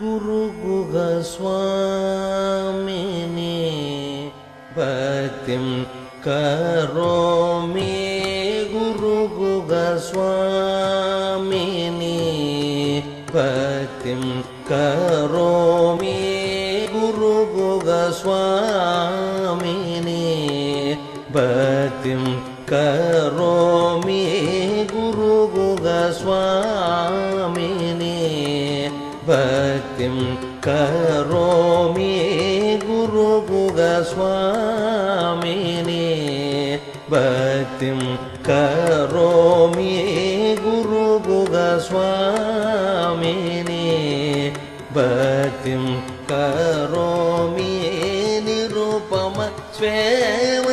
गुरुगुगस्वामिनि भक्तिं करोमि। गुरुगुगस्वामिनि भक्तिं करोमि। गुरुगुगस्वामिनि भक्तिं करोमि। गुरुगुगस्वामिनि भक्तिं करोमि गुरुगुगस्वामिनि भक्तिं करोमि गुरुगुगस्वामिनि भक्तिं करोमि निरुपम स्वेमयमि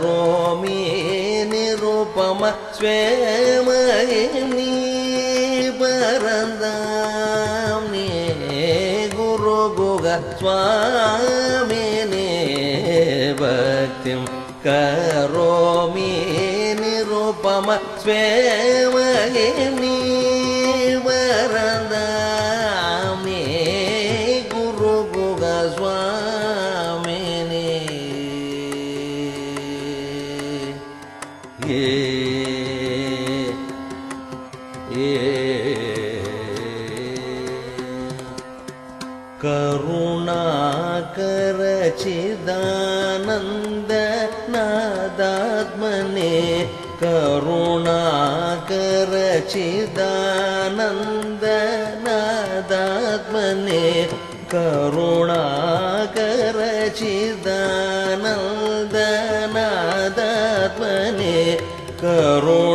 करोमि निरुपम स्वेमयमि परन्दामि गुरुगुगस्वामिनि भक्तिं करोमि Nirupam स्वेमयमि करुणाकरचिदानन्द नादात्मने करुणाकरचिदानन्द नादात्मने करुणाकरचिदानन्द नादात्मने करुणाकरचिदानन्द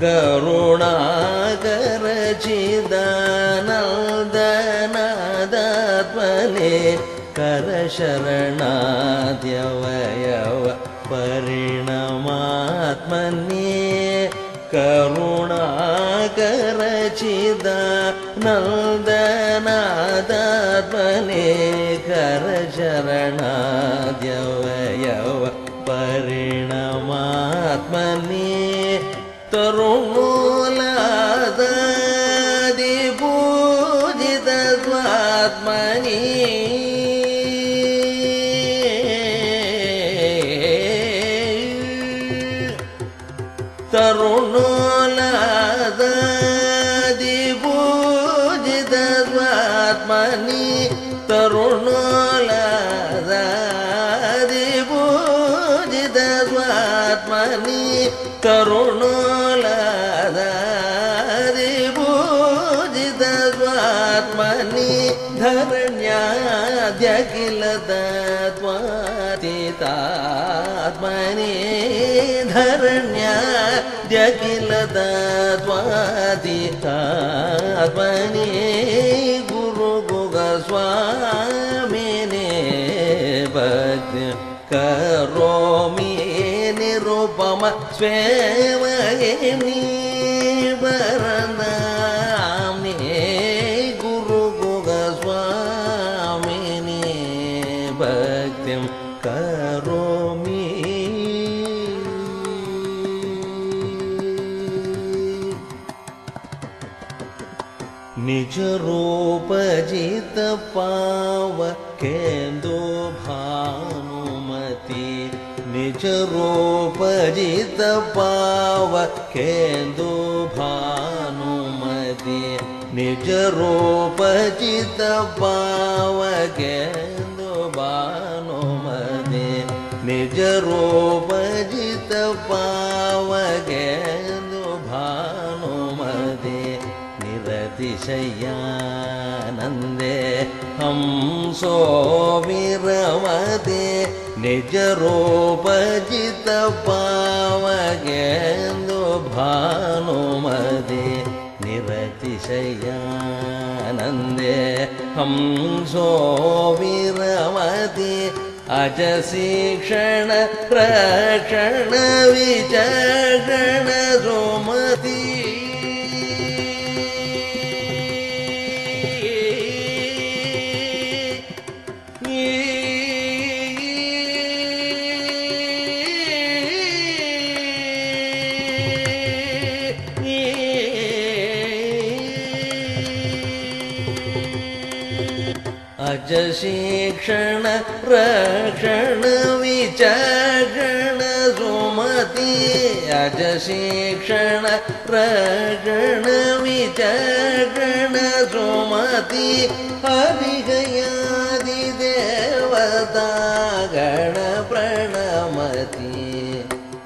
करुणाकरचिदानन्द नादात्मने करशरणाद्यवयव परिणमात्मने करुणाकरचिदानन्दनादात्मने करशरणाद्यवयव atmani tarungula dadibujida atmani tarungula तरुणोलादादिपूजितत्वात्मनि तरुणोलादादिपूजितत्वात्मनि धरण्याद्यखिलतत्वातितात्मनि धरण्याद्यखिलतत्वातितात्मनि गुरुगुगस्वामिने भक्ति करोमि निरुपम स्वेमयमि वरदामि गुरुगुगस्वामिनि भक्तिं करोमि। निजरूपजित पाव केन्दो भानुमति निजरूपजित पाव निजरूपजित पाव केन्दो भानुमति निजरूपजित पाव केन्दो भानुमति निरतिशयानन्दे हंसो विरमते निजरूपजितपावगेन्दु भानुमते निरतिशयानन्दे हंसो विरमति अजशिक्षण रक्षण विचक्षण राजशिक्षण रक्षण विचारण सुमति। राजशिक्षण रक्षण विचारण सुमति। अभिगयादि देवता, गण प्रणमति।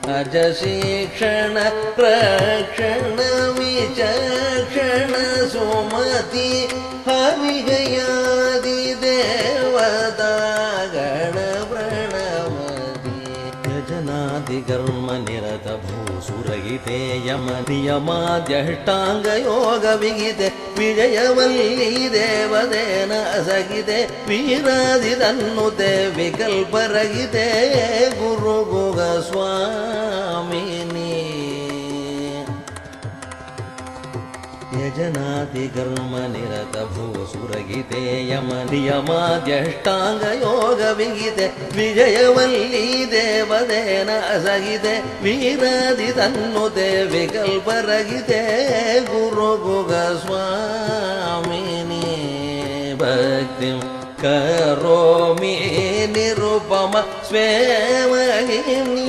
राजशिक्षण रक्षण विचक्षण सुमति। अभिगया ನಿರತ ಭೂಸುರಹಿತೆ ಯಮ ನಿಯಮಾದ್ಯಷ್ಟಾಂಗ ಯೋಗ ವಿಗಿದೆ ವಿಜಯವಲ್ಲಿ ದೇವದೇನ ಅಸಗಿದೆ. ವೀರಾದಿದನ್ನುತೆ ವಿಕಲ್ಪರಗಿದೆ. ಗುರು ಗುಗ ಸ್ವಾಮಿನಿ. ಯಜನಾತಿ ಕರ್ಮ ನಿರತ ಭೂಸುರಗಿತೆ ಯಮನಿಯಮಾದ್ಯಷ್ಟಾಂಗ ಯೋಗ ವಿಗಿತೆ ವಿಜಯವಲ್ಲಿ ದೇವದೇನ ಅಸಗಿದೆ ವೀರಾದಿ ತನ್ನುತೆ ವಿಕಲ್ಪರಗಿದೆ ಗುರು ಗುಗ ಸ್ವಾಮಿನಿ ಭಕ್ತಿ ಕರೋಮಿ ನಿರುಪಮ ಸ್ವೇಮಹಿನಿ